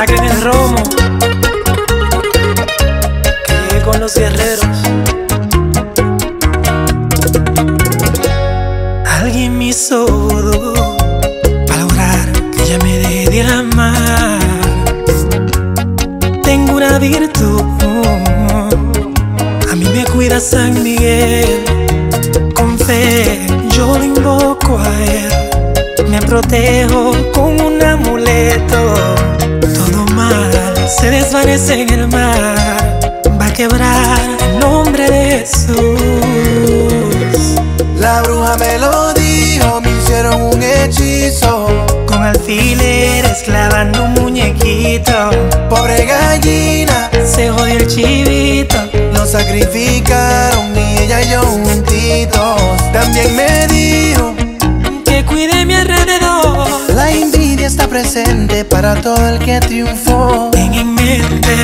saquen el romo. Llegué con los guerreros. Alguien me hizo para lograr que ella me deje de amar. Tengo una virtud. A mí me cuida San Miguel. Con fe yo lo invoco a él. Me protejo con un amor se desvanece en el mar. Va a quebrar el nombre de Jesús. La bruja me lo dijo, me hicieron un hechizo. Con alfileres clavando un muñequito. Pobre gallina, Se jodió el chivito. lo sacrificaron y ella y yo juntitos. También me dijo, Que cuide mi alrededor. la envidia está presente para todo el que triunfó. Ten en mente,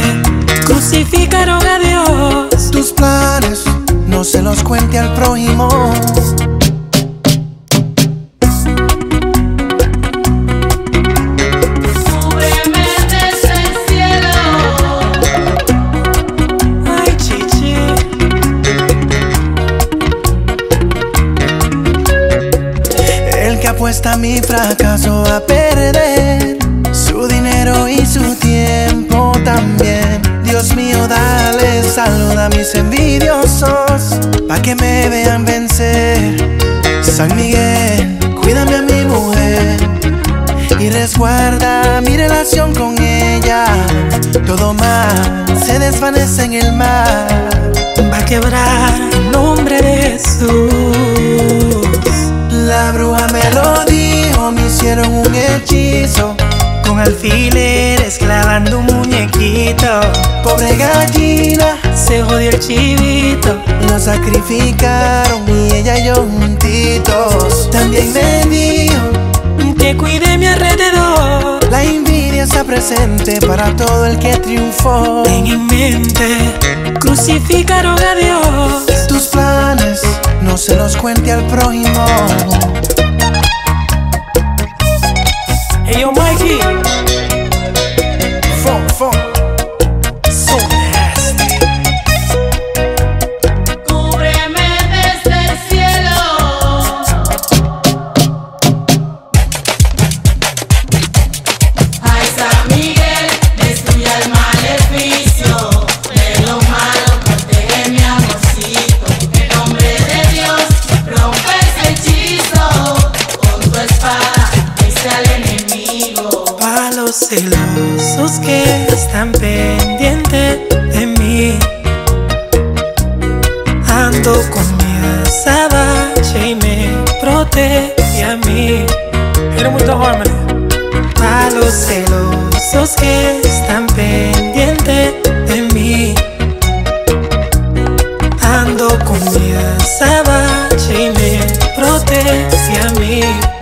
crucificaron a Dios. Tus planes no se los cuente al prójimo. Cúbreme desde el cielo. Ay, chichi. El que apuesta a mi fracaso a perder su dinero y su tiempo también. Dios mío, dale salud a mis envidiosos, pa' que me vean vencer. San Miguel, cuídame a mi mujer y resguarda mi relación con ella. Todo mal se desvanece en el mar. Va a quebrar el nombre de Jesús. La bruja me lo dijo, me hicieron un hechizo. Con alfileres clavando un muñequito. Pobre gallina, Se jodió el chivito. lo sacrificaron y ella y yo juntitos. También me dijo, Que cuide mi alrededor. la envidia está presente para todo el que triunfó. Ten en mente, crucificaron a Dios. Tus planes no se los cuente al prójimo. Que están pendientes de mí. Ando con mi azabache y me protege a mí. Era muy. Pa' los celosos que están pendientes de mí. Ando con mi azabache y me protege a mí.